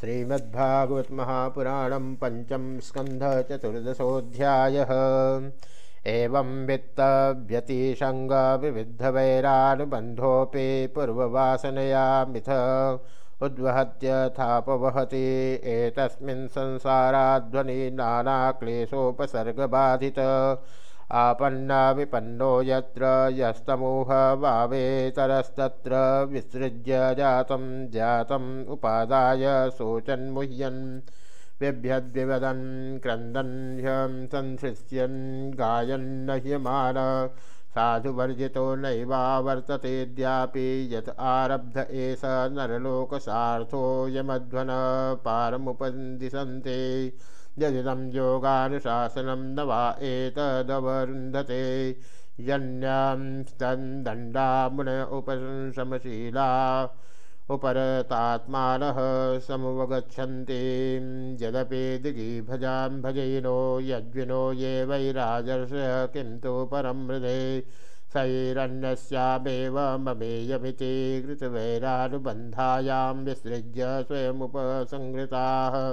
श्रीमद्भागवत महापुराण पंचम स्कंध चतुर्दशोध्याय एवं वित्तव्यतिसंग विविधवैरानुबंधोपि पूर्ववासनया मिथ उद्वहत्यथापवहति एतस्मिन् संसाराध्वनि नानाक्लेशोपसर्गबाधित। आपन्ना विपन्नो यत्र यस्तमूह वावेतरस्तत्र विसृज्य जातं जातम् उपादाय शोचन्मुह्यन्। बिभ्यद्विवदन् क्रन्दन् ह्यं संसृष्यन् गायन्न ह्यमान साधुवर्जितो नैवावर्ततेऽद्यापि यत् आरब्ध एष नरलोकसार्थोऽयमध्वन पारमुपदिशन्ते। यदिदं योगानुशासनं न वा एतदवरुन्धते। यन्यां स्तन्दण्डामुन उपशमशीला। उपरतात्मानः समुपगच्छन्ति यदपि दिगिभजां भजयिनो यज्विनो ये वै राजर्षयः किं तु परं हृदे। सैरन्यस्यामेव ममेयमिति कृतवैरानुबन्धायां विसृज्य स्वयमुपसंहृताः।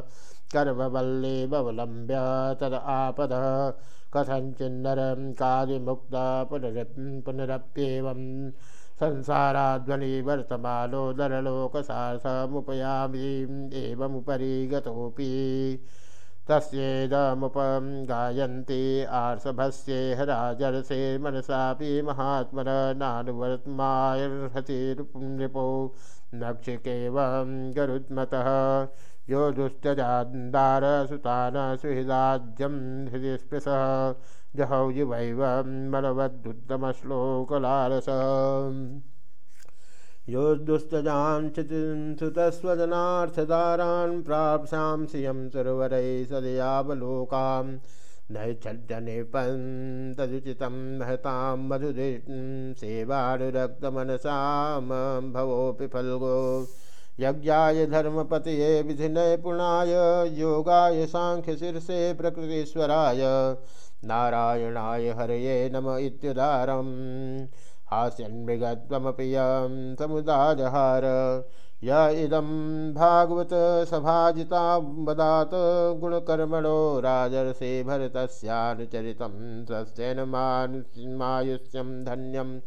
कर्मवल्लीमवलम्ब्य तद आपद। कथञ्चिन्नरं कालिमुक्ता पुनरप् पुनरप्येवं संसाराध्वनि वर्तमानो नरलोकसार्थमुपयामि एवमुपरि गतोऽपि। तस्येदमुपं गायन्ति आर्षभस्येह राजर्षे मनसापि महात्मन नानुवर्त्मायर्हति नृपो नक्षिकेवं गरुत्मतः। यो दुष्टजान्दारसुतान सुहृदाज्यं हृदि स्पृशः जहौ युवैव बलवदुत्तमश्लोकलारस यो दुस्तजान् सुतस्वदनार्थदारान् प्राप्स्यां श्रियं सुरवरैः सदयावलोकां नैच्छद्यनिपन् तदुचितं महतां मधुदि सेवानुरक्तमनसां, भवोऽपि फल्गो। यज्ञाय धर्मपतये विधिनैपुणाय योगाय सांख्यशीर्षे प्रकृतीश्वराय। नारायणाय हरये नम इत्युदारम्। हास्यन्मृगत्वमपि यं समुदाजहार। य इदं भागवत सभाजिता वदात, गुणकर्मणो राजर्षे भरतस्यानुचरितं, स्वस्तेन मायुष्यं धन्यम्।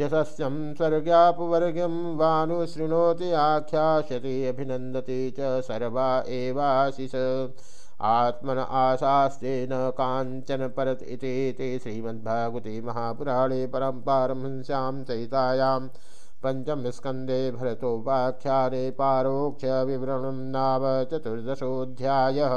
यशस्यं स्वर्गापवर्गं वानुशृणोति आख्यास्यति, अभिनन्दति च सर्वा एवाशिष। आत्मन आशास्तेन काञ्चन परत इति श्रीमद्भागवते महापुराणे परं पारमहंस्यां सहितायां पञ्चमस्कन्धे भरतोपाख्याने पारोक्ष्यविवरणं नाम चतुर्दशोऽध्यायः।